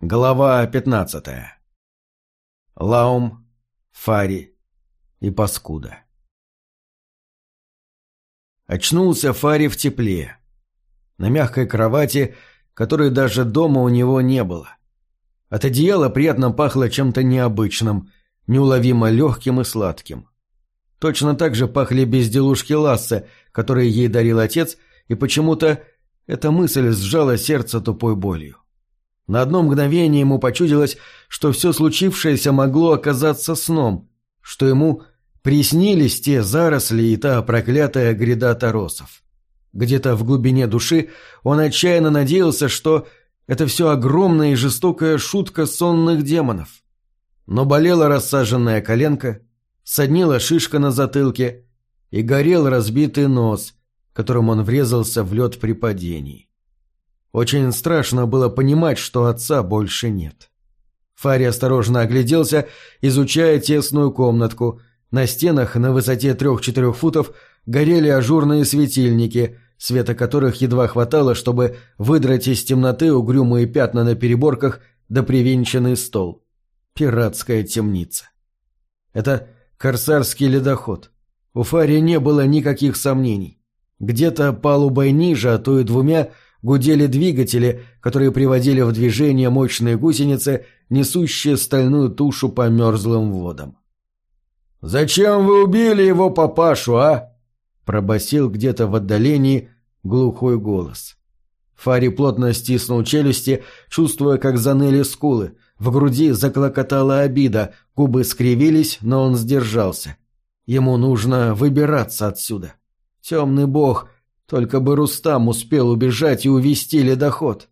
Глава 15. Лаум, Фари и Паскуда. Очнулся Фари в тепле. На мягкой кровати, которой даже дома у него не было. От одеяла приятно пахло чем-то необычным, неуловимо легким и сладким. Точно так же пахли безделушки Лассе, которые ей дарил отец, и почему-то эта мысль сжала сердце тупой болью. На одно мгновение ему почудилось, что все случившееся могло оказаться сном, что ему приснились те заросли и та проклятая гряда торосов. Где-то в глубине души он отчаянно надеялся, что это все огромная и жестокая шутка сонных демонов. Но болела рассаженная коленка, соднила шишка на затылке и горел разбитый нос, которым он врезался в лед при падении. Очень страшно было понимать, что отца больше нет. Фари осторожно огляделся, изучая тесную комнатку. На стенах на высоте трех-четырех футов горели ажурные светильники, света которых едва хватало, чтобы выдрать из темноты угрюмые пятна на переборках да привинченный стол. Пиратская темница. Это корсарский ледоход. У Фари не было никаких сомнений. Где-то палубой ниже, а то и двумя – гудели двигатели, которые приводили в движение мощные гусеницы, несущие стальную тушу по мерзлым водам. «Зачем вы убили его папашу, а?» — пробасил где-то в отдалении глухой голос. Фари плотно стиснул челюсти, чувствуя, как заныли скулы. В груди заклокотала обида, губы скривились, но он сдержался. Ему нужно выбираться отсюда. Темный бог только бы Рустам успел убежать и увести ледоход.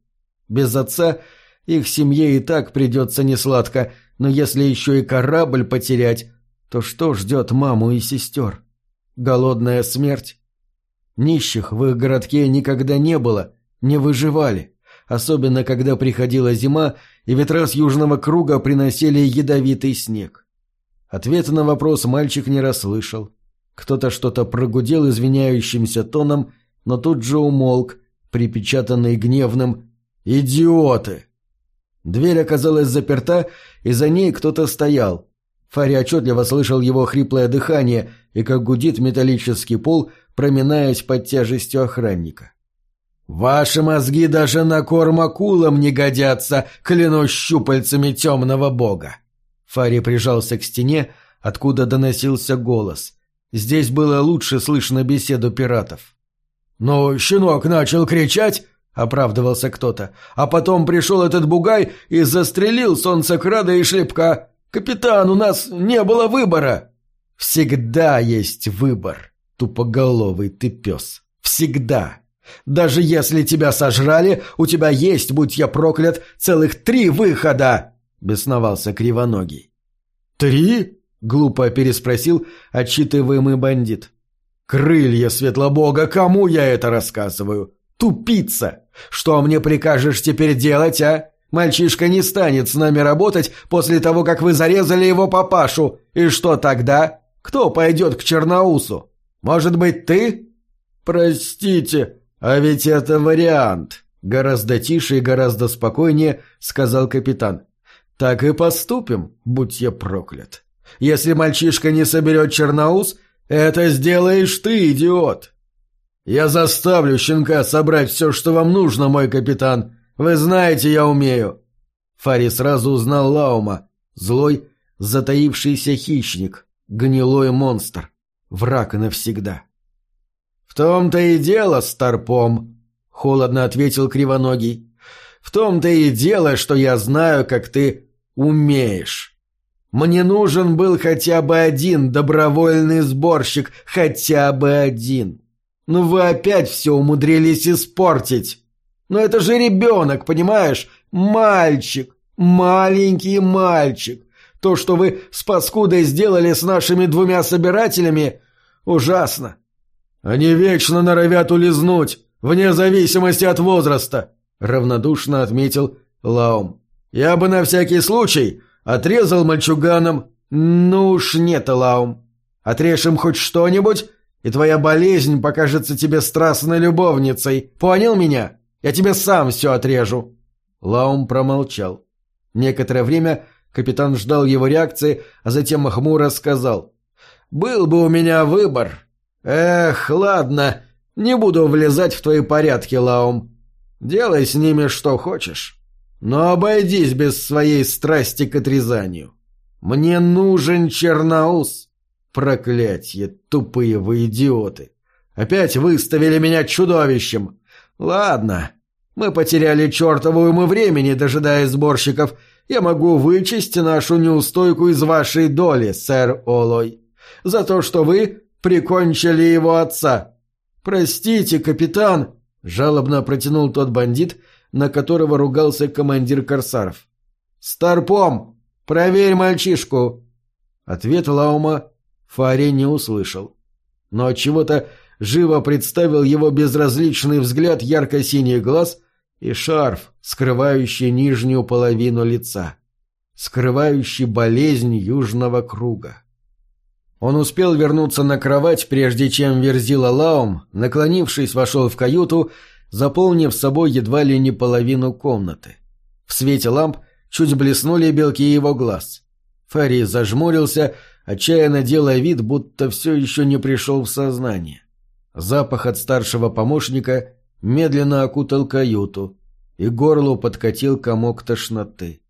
Без отца их семье и так придется несладко, но если еще и корабль потерять, то что ждет маму и сестер? Голодная смерть? Нищих в их городке никогда не было, не выживали, особенно когда приходила зима и ветра с южного круга приносили ядовитый снег. Ответа на вопрос мальчик не расслышал. Кто-то что-то прогудел извиняющимся тоном но тут же умолк, припечатанный гневным «Идиоты!». Дверь оказалась заперта, и за ней кто-то стоял. Фари отчетливо слышал его хриплое дыхание и как гудит металлический пол, проминаясь под тяжестью охранника. «Ваши мозги даже на корм акулам не годятся, клянусь щупальцами темного бога!» Фари прижался к стене, откуда доносился голос. Здесь было лучше слышно беседу пиратов. «Но щенок начал кричать», — оправдывался кто-то, «а потом пришел этот бугай и застрелил солнцекрада и шлепка. Капитан, у нас не было выбора». «Всегда есть выбор, тупоголовый ты пес. Всегда. Даже если тебя сожрали, у тебя есть, будь я проклят, целых три выхода!» — бесновался Кривоногий. «Три?» — глупо переспросил отчитываемый бандит. «Крылья Светлобога, кому я это рассказываю? Тупица! Что мне прикажешь теперь делать, а? Мальчишка не станет с нами работать после того, как вы зарезали его папашу. И что тогда? Кто пойдет к Черноусу? Может быть, ты?» «Простите, а ведь это вариант», — гораздо тише и гораздо спокойнее сказал капитан. «Так и поступим, будь я проклят. Если мальчишка не соберет Черноус, это сделаешь ты, идиот. Я заставлю щенка собрать все, что вам нужно, мой капитан. Вы знаете, я умею. Фари сразу узнал Лаума. Злой, затаившийся хищник, гнилой монстр. Враг навсегда. В том-то и дело, старпом, холодно ответил Кривоногий. В том-то и дело, что я знаю, как ты умеешь. Мне нужен был хотя бы один добровольный сборщик, хотя бы один. Но вы опять все умудрились испортить. Но это же ребенок, понимаешь? Мальчик, маленький мальчик. То, что вы с паскудой сделали с нашими двумя собирателями, ужасно. Они вечно норовят улизнуть, вне зависимости от возраста, равнодушно отметил Лаум. Я бы на всякий случай Отрезал мальчуганом. Ну уж нет, Лаум. Отрежь им хоть что-нибудь, и твоя болезнь покажется тебе страстной любовницей. Понял меня? Я тебе сам все отрежу. Лаум промолчал. Некоторое время капитан ждал его реакции, а затем хмуро сказал. «Был бы у меня выбор. Эх, ладно, не буду влезать в твои порядки, Лаум. Делай с ними что хочешь. Но обойдись без своей страсти к отрезанию. Мне нужен черноус. Проклятье, тупые вы идиоты. Опять выставили меня чудовищем. Ладно, мы потеряли чертову ему времени, дожидаясь сборщиков. Я могу вычесть нашу неустойку из вашей доли, сэр Олой. За то, что вы прикончили его отца. Простите, капитан, жалобно протянул тот бандит, на которого ругался командир корсаров. Старпом, проверь мальчишку. Ответ Лаума Фари не услышал. Но от чего-то живо представил его безразличный взгляд ярко-синих глаз и шарф, скрывающий нижнюю половину лица, скрывающий болезнь южного круга. Он успел вернуться на кровать, прежде чем Верзила Лаум, наклонившись, вошел в каюту, заполнив собой едва ли не половину комнаты. В свете ламп чуть блеснули белки его глаз. Фарри зажмурился, отчаянно делая вид, будто все еще не пришел в сознание. Запах от старшего помощника медленно окутал каюту, и горлу подкатил комок тошноты.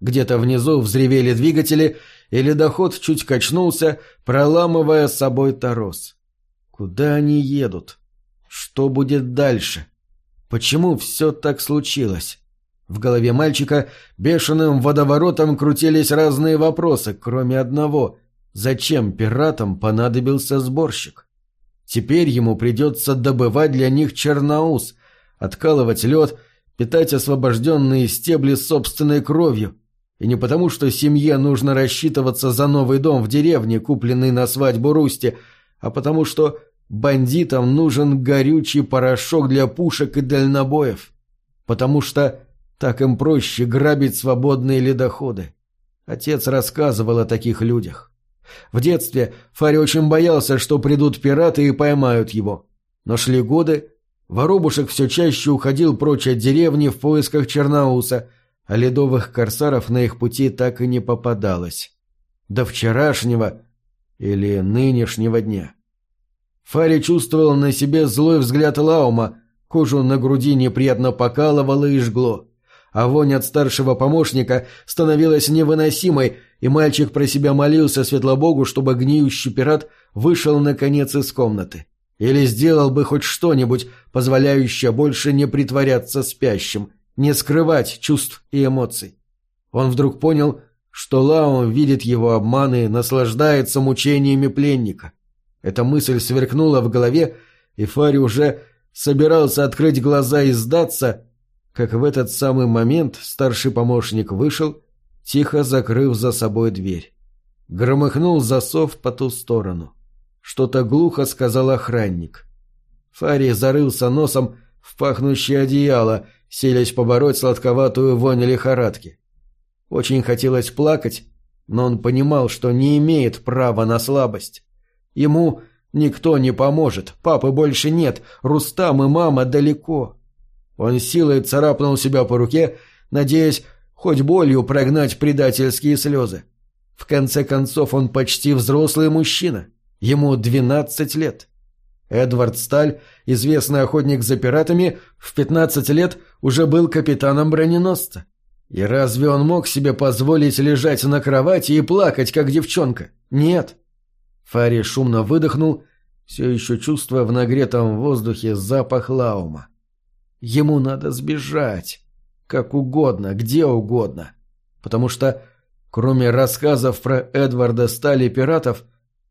Где-то внизу взревели двигатели, и ледоход чуть качнулся, проламывая с собой торос. Куда они едут? Что будет дальше? Почему все так случилось? В голове мальчика бешеным водоворотом крутились разные вопросы, кроме одного — зачем пиратам понадобился сборщик? Теперь ему придется добывать для них черноус, откалывать лед, питать освобожденные стебли собственной кровью — и не потому, что семье нужно рассчитываться за новый дом в деревне, купленный на свадьбу Русти, а потому что бандитам нужен горючий порошок для пушек и дальнобоев. Потому что так им проще грабить свободные ледоходы. Отец рассказывал о таких людях. В детстве Фари очень боялся, что придут пираты и поймают его. Но шли годы, воробушек все чаще уходил прочь от деревни в поисках Черноуса – а ледовых корсаров на их пути так и не попадалось. До вчерашнего или нынешнего дня. Фари чувствовал на себе злой взгляд Лаума, кожу на груди неприятно покалывало и жгло. А вонь от старшего помощника становилась невыносимой, и мальчик про себя молился Светлобогу, чтобы гниющий пират вышел наконец из комнаты. Или сделал бы хоть что-нибудь, позволяющее больше не притворяться спящим – не скрывать чувств и эмоций. Он вдруг понял, что Лао видит его обманы наслаждается мучениями пленника. Эта мысль сверкнула в голове, и Фари уже собирался открыть глаза и сдаться, как в этот самый момент старший помощник вышел, тихо закрыв за собой дверь. Громыхнул засов по ту сторону. Что-то глухо сказал охранник. Фари зарылся носом в пахнущее одеяло — селись побороть сладковатую вонь лихорадки. Очень хотелось плакать, но он понимал, что не имеет права на слабость. Ему никто не поможет, папы больше нет, Рустам и мама далеко. Он силой царапнул себя по руке, надеясь хоть болью прогнать предательские слезы. В конце концов, он почти взрослый мужчина. Ему двенадцать лет. Эдвард Сталь, известный охотник за пиратами, в 15 лет уже был капитаном броненосца. И разве он мог себе позволить лежать на кровати и плакать, как девчонка? Нет. Фари шумно выдохнул, все еще чувствуя в нагретом воздухе запах лаума. Ему надо сбежать. Как угодно, где угодно. Потому что, кроме рассказов про Эдварда Стали пиратов,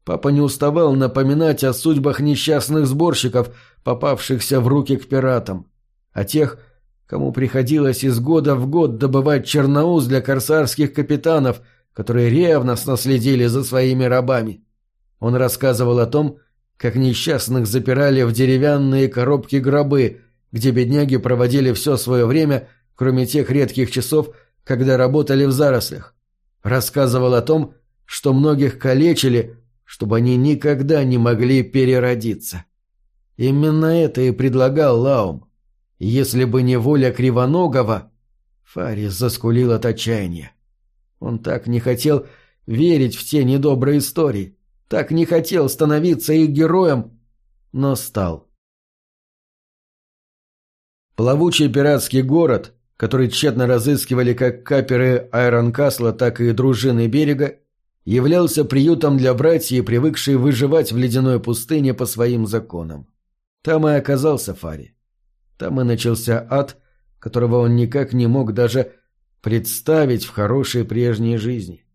Папа не уставал напоминать о судьбах несчастных сборщиков, попавшихся в руки к пиратам, о тех, кому приходилось из года в год добывать черноуз для корсарских капитанов, которые ревностно следили за своими рабами. Он рассказывал о том, как несчастных запирали в деревянные коробки-гробы, где бедняги проводили все свое время, кроме тех редких часов, когда работали в зарослях. Рассказывал о том, что многих калечили, чтобы они никогда не могли переродиться. Именно это и предлагал Лаум. Если бы не воля Кривоногого, Фарис заскулил от отчаяния. Он так не хотел верить в те недобрые истории, так не хотел становиться их героем, но стал. Плавучий пиратский город, который тщетно разыскивали как каперы Айронкасла, так и дружины берега, являлся приютом для братьев, привыкшей выживать в ледяной пустыне по своим законам. Там и оказался Фари. Там и начался ад, которого он никак не мог даже представить в хорошей прежней жизни.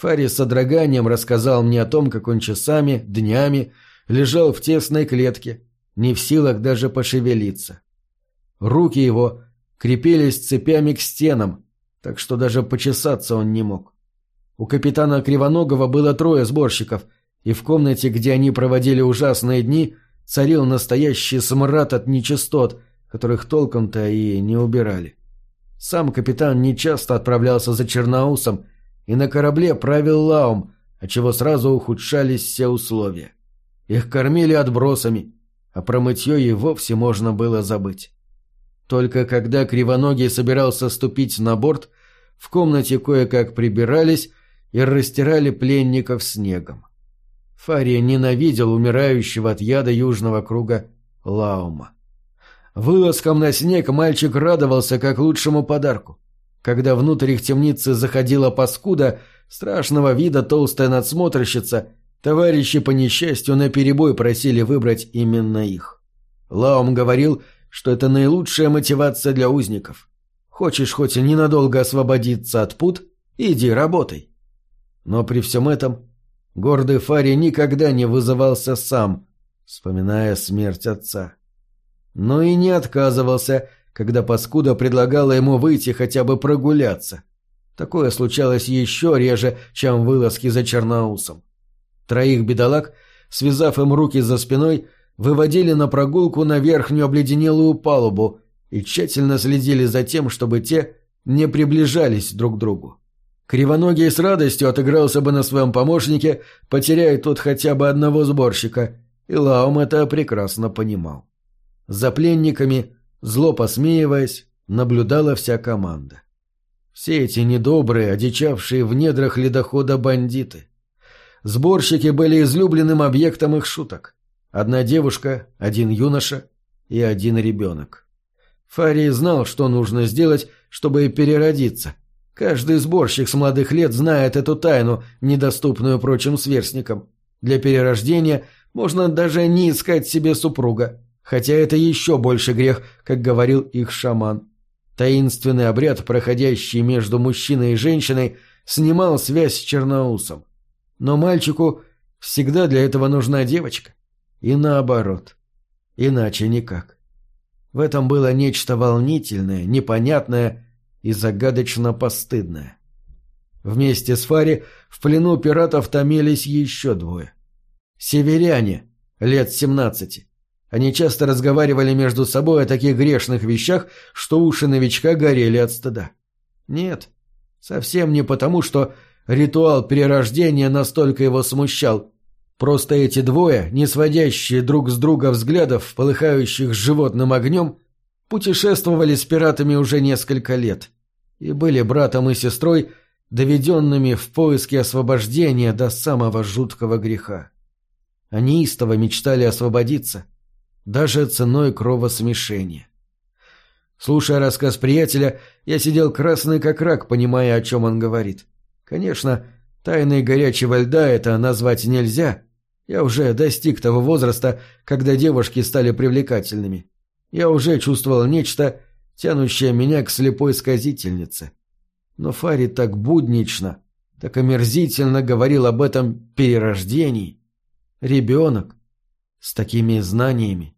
Фари с содроганием рассказал мне о том, как он часами, днями лежал в тесной клетке, не в силах даже пошевелиться. Руки его крепились цепями к стенам, так что даже почесаться он не мог. У капитана Кривоногова было трое сборщиков, и в комнате, где они проводили ужасные дни, царил настоящий смрад от нечистот, которых толком-то и не убирали. Сам капитан нечасто отправлялся за Черноусом, и на корабле правил Лаум, отчего сразу ухудшались все условия. Их кормили отбросами, а про мытье и вовсе можно было забыть. Только когда Кривоногий собирался ступить на борт, в комнате кое-как прибирались и растирали пленников снегом. Фария ненавидел умирающего от яда южного круга Лаума. Вылазком на снег мальчик радовался как лучшему подарку. Когда внутрь их темницы заходила паскуда, страшного вида толстая надсмотрщица, товарищи по несчастью наперебой просили выбрать именно их. Лаум говорил, что это наилучшая мотивация для узников. Хочешь хоть ненадолго освободиться от пут, иди работай. Но при всем этом гордый Фари никогда не вызывался сам, вспоминая смерть отца. Но и не отказывался, когда паскуда предлагала ему выйти хотя бы прогуляться. Такое случалось еще реже, чем вылазки за Черноусом. Троих бедолаг, связав им руки за спиной, выводили на прогулку на верхнюю обледенелую палубу и тщательно следили за тем, чтобы те не приближались друг к другу. Кривоногий с радостью отыгрался бы на своем помощнике, потеряя тот хотя бы одного сборщика, и Лаум это прекрасно понимал. За пленниками, зло посмеиваясь, наблюдала вся команда. Все эти недобрые, одичавшие в недрах ледохода бандиты. Сборщики были излюбленным объектом их шуток. Одна девушка, один юноша и один ребенок. Фарий знал, что нужно сделать, чтобы переродиться. Каждый сборщик с молодых лет знает эту тайну, недоступную прочим сверстникам. Для перерождения можно даже не искать себе супруга, хотя это еще больше грех, как говорил их шаман. Таинственный обряд, проходящий между мужчиной и женщиной, снимал связь с черноусом. Но мальчику всегда для этого нужна девочка. И наоборот. Иначе никак. В этом было нечто волнительное, непонятное и загадочно постыдное. Вместе с Фари в плену пиратов томились еще двое. Северяне, лет семнадцати. Они часто разговаривали между собой о таких грешных вещах, что уши новичка горели от стыда. Нет, совсем не потому, что ритуал перерождения настолько его смущал, Просто эти двое, не сводящие друг с друга взглядов, полыхающих животным огнем, путешествовали с пиратами уже несколько лет и были братом и сестрой, доведенными в поиске освобождения до самого жуткого греха. Они истово мечтали освободиться, даже ценой кровосмешения. Слушая рассказ приятеля, я сидел красный как рак, понимая, о чем он говорит. Конечно, тайной горячего льда это назвать нельзя, я уже достиг того возраста, когда девушки стали привлекательными. Я уже чувствовал нечто, тянущее меня к слепой сказительнице. Но Фари так буднично, так омерзительно говорил об этом перерождении. Ребенок с такими знаниями.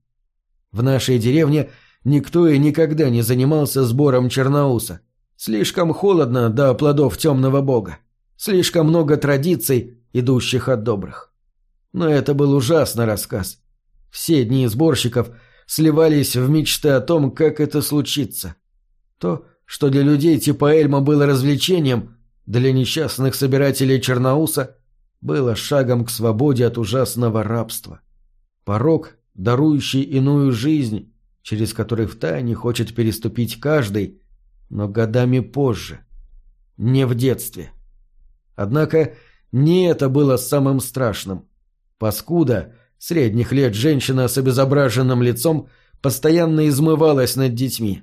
В нашей деревне никто и никогда не занимался сбором черноуса. Слишком холодно до плодов темного бога. Слишком много традиций, идущих от добрых. Но это был ужасный рассказ. Все дни сборщиков сливались в мечты о том, как это случится. То, что для людей типа Эльма было развлечением, для несчастных собирателей Черноуса было шагом к свободе от ужасного рабства. Порог, дарующий иную жизнь, через который втайне хочет переступить каждый, но годами позже, не в детстве. Однако не это было самым страшным. Паскуда, средних лет женщина с обезображенным лицом, постоянно измывалась над детьми.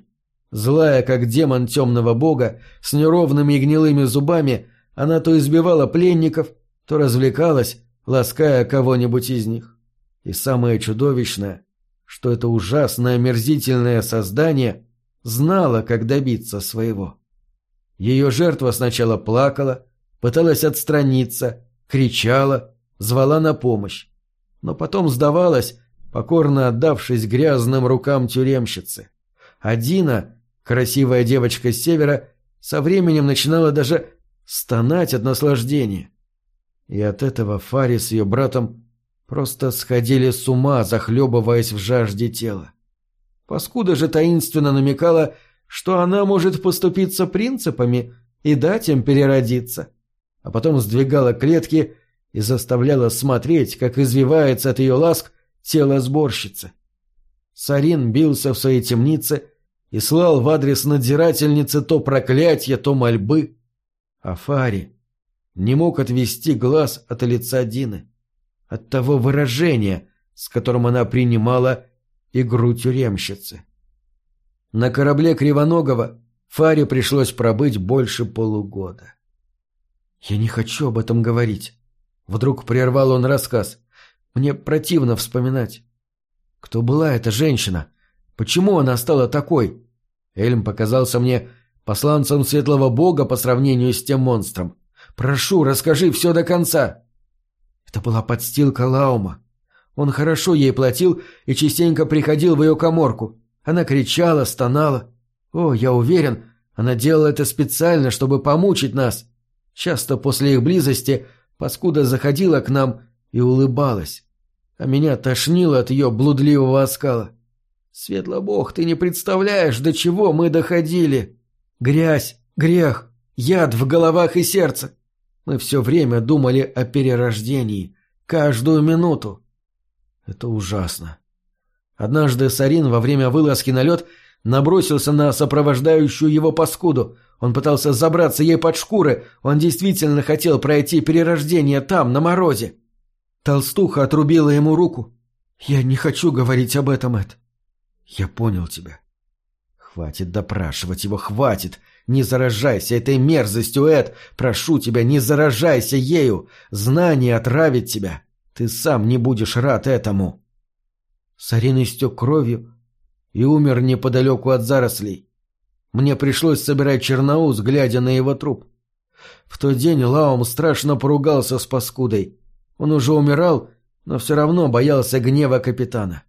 Злая, как демон темного бога, с неровными и гнилыми зубами, она то избивала пленников, то развлекалась, лаская кого-нибудь из них. И самое чудовищное, что это ужасное омерзительное создание знало, как добиться своего. Ее жертва сначала плакала, пыталась отстраниться, кричала, звала на помощь, но потом сдавалась, покорно отдавшись грязным рукам тюремщицы. А Дина, красивая девочка с севера, со временем начинала даже стонать от наслаждения. И от этого Фари с ее братом просто сходили с ума, захлебываясь в жажде тела. Паскуда же таинственно намекала, что она может поступиться принципами и дать им переродиться. А потом сдвигала клетки и заставляла смотреть, как извивается от ее ласк тело сборщицы. Сарин бился в своей темнице и слал в адрес надзирательницы то проклятия, то мольбы. А Фари не мог отвести глаз от лица Дины, от того выражения, с которым она принимала игру тюремщицы. На корабле Кривоногого Фаре пришлось пробыть больше полугода. «Я не хочу об этом говорить», — вдруг прервал он рассказ. «Мне противно вспоминать. Кто была эта женщина? Почему она стала такой?» Эльм показался мне посланцем светлого бога по сравнению с тем монстром. Прошу, расскажи все до конца. Это была подстилка Лаума. Он хорошо ей платил и частенько приходил в ее коморку. Она кричала, стонала. О, я уверен, она делала это специально, чтобы помучить нас. Часто после их близости паскуда заходила к нам и улыбалась. А меня тошнило от ее блудливого оскала. Светло-бог, ты не представляешь, до чего мы доходили. Грязь, грех, яд в головах и сердце. Мы все время думали о перерождении. Каждую минуту. Это ужасно. Однажды Сарин во время вылазки на лед набросился на сопровождающую его паскуду. Он пытался забраться ей под шкуры. Он действительно хотел пройти перерождение там, на морозе. Толстуха отрубила ему руку. «Я не хочу говорить об этом, Эд». «Я понял тебя». «Хватит допрашивать его, хватит. Не заражайся этой мерзостью, Эд! Прошу тебя, не заражайся ею! Знание отравит тебя! Ты сам не будешь рад этому!» Сарин истек кровью и умер неподалеку от зарослей. Мне пришлось собирать черноуз, глядя на его труп. В тот день Лаум страшно поругался с паскудой. Он уже умирал, но все равно боялся гнева капитана.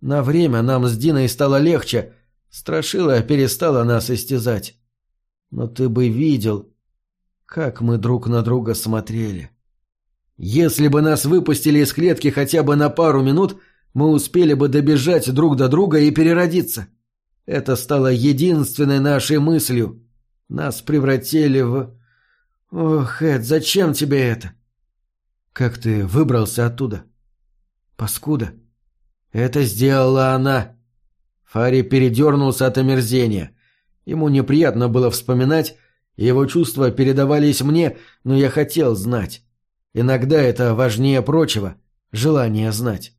На время нам с Диной стало легче, Страшила перестала нас истязать. Но ты бы видел, как мы друг на друга смотрели. Если бы нас выпустили из клетки хотя бы на пару минут, мы успели бы добежать друг до друга и переродиться. Это стало единственной нашей мыслью. Нас превратили в... Ох, Эд, зачем тебе это? Как ты выбрался оттуда? Паскуда. Это сделала она. Фари передернулся от омерзения. Ему неприятно было вспоминать, его чувства передавались мне, но я хотел знать. Иногда это важнее прочего — желание знать.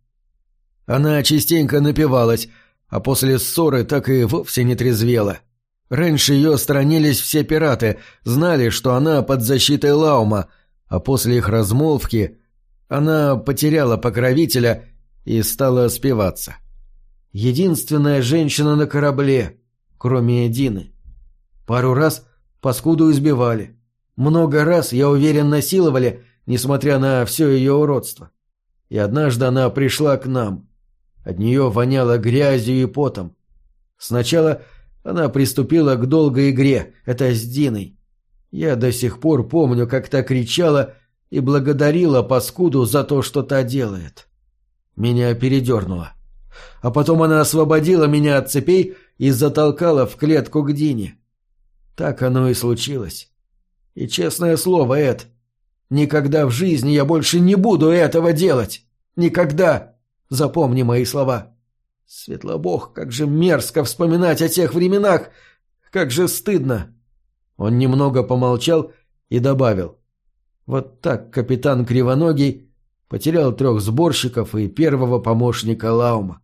Она частенько напивалась, а после ссоры так и вовсе не трезвела. Раньше ее сторонились все пираты, знали, что она под защитой Лаума, а после их размолвки она потеряла покровителя и стала спиваться. Единственная женщина на корабле, кроме Эдины. Пару раз паскуду избивали. Много раз, я уверен, насиловали, несмотря на все ее уродство. И однажды она пришла к нам. От нее воняло грязью и потом. Сначала она приступила к долгой игре, это с Диной. Я до сих пор помню, как та кричала и благодарила паскуду за то, что та делает. Меня передернуло а потом она освободила меня от цепей и затолкала в клетку к Дине. Так оно и случилось. И честное слово, Эд, никогда в жизни я больше не буду этого делать. Никогда. Запомни мои слова. Светлобог, как же мерзко вспоминать о тех временах. Как же стыдно!» Он немного помолчал и добавил. «Вот так капитан Кривоногий потерял трех сборщиков и первого помощника Лаума.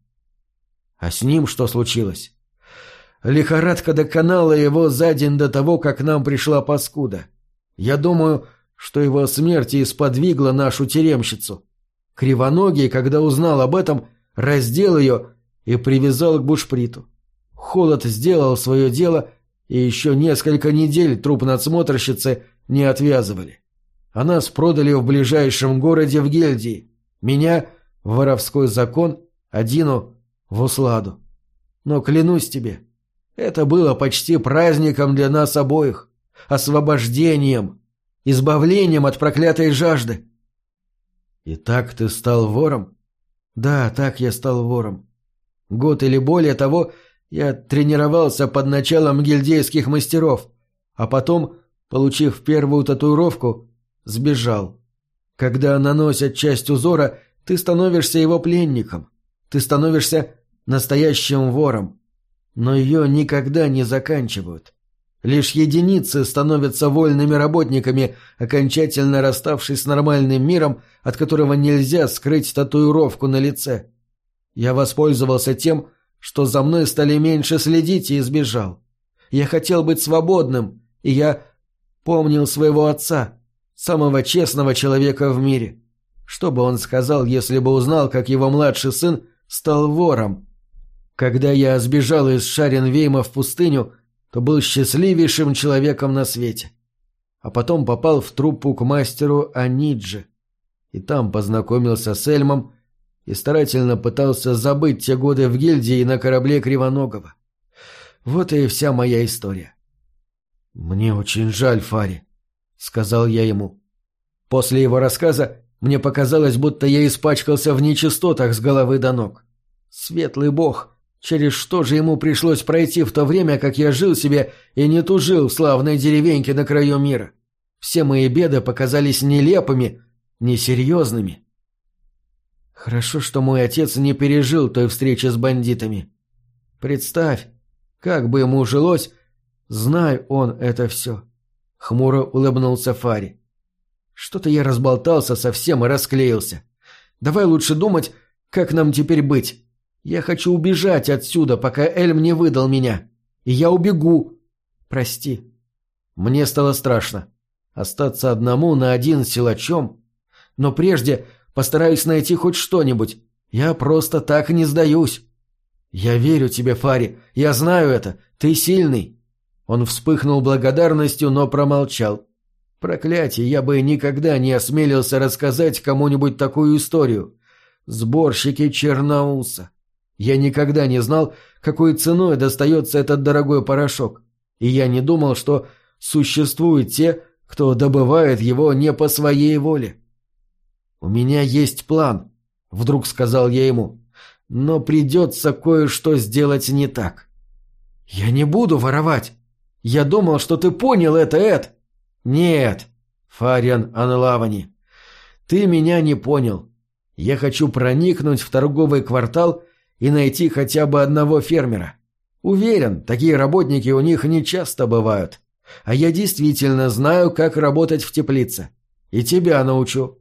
А с ним что случилось? Лихорадка доконала его за день до того, как нам пришла паскуда. Я думаю, что его смерть и сподвигла нашу тюремщицу. Кривоногий, когда узнал об этом, раздел ее и привязал к бушприту. Холод сделал свое дело, и еще несколько недель труп надсмотрщицы не отвязывали. А нас продали в ближайшем городе в гильдии. Меня — в воровской закон, Адину — в усладу. Но клянусь тебе, это было почти праздником для нас обоих, освобождением, избавлением от проклятой жажды. И так ты стал вором? Да, так я стал вором. Год или более того я тренировался под началом гильдейских мастеров, а потом, получив первую татуировку, сбежал. Когда наносят часть узора, ты становишься его пленником. Ты становишься настоящим вором. Но ее никогда не заканчивают. Лишь единицы становятся вольными работниками, окончательно расставшись с нормальным миром, от которого нельзя скрыть татуировку на лице. Я воспользовался тем, что за мной стали меньше следить и избежал. Я хотел быть свободным, и я помнил своего отца, самого честного человека в мире. Что бы он сказал, если бы узнал, как его младший сын стал вором? Когда я сбежал из Шаренвейма в пустыню, то был счастливейшим человеком на свете. А потом попал в труппу к мастеру Аниджи. И там познакомился с Эльмом и старательно пытался забыть те годы в гильдии на корабле Кривоногого. Вот и вся моя история. «Мне очень жаль, Фари», — сказал я ему. После его рассказа мне показалось, будто я испачкался в нечистотах с головы до ног. Светлый бог, через что же ему пришлось пройти в то время, как я жил себе и не тужил в славной деревеньке на краю мира. Все мои беды показались нелепыми, несерьезными. Хорошо, что мой отец не пережил той встречи с бандитами. Представь, как бы ему жилось, знай он это все. Хмуро улыбнулся Фари. Что-то я разболтался совсем и расклеился. Давай лучше думать, как нам теперь быть. Я хочу убежать отсюда, пока Эльм не выдал меня. И я убегу. Прости. Мне стало страшно. Остаться одному на один с силачом. Но прежде постараюсь найти хоть что-нибудь. Я просто так не сдаюсь. Я верю тебе, Фари. Я знаю это. Ты сильный. Он вспыхнул благодарностью, но промолчал. Проклятие, я бы никогда не осмелился рассказать кому-нибудь такую историю. Сборщики Черноуса. Я никогда не знал, какой ценой достается этот дорогой порошок, и я не думал, что существуют те, кто добывает его не по своей воле. «У меня есть план», — вдруг сказал я ему, — «но придется кое-что сделать не так». «Я не буду воровать. Я думал, что ты понял это, Эд». «Нет, Фариан Анлавани, ты меня не понял. Я хочу проникнуть в торговый квартал и найти хотя бы одного фермера. Уверен, такие работники у них не часто бывают. А я действительно знаю, как работать в теплице. И тебя научу.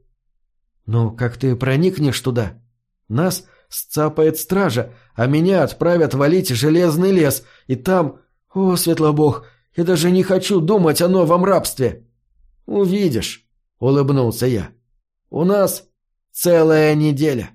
Ну, как ты проникнешь туда? Нас сцапает стража, а меня отправят валить железный лес, и там... О, светлобог, я даже не хочу думать о новом рабстве. Увидишь, улыбнулся я. У нас целая неделя.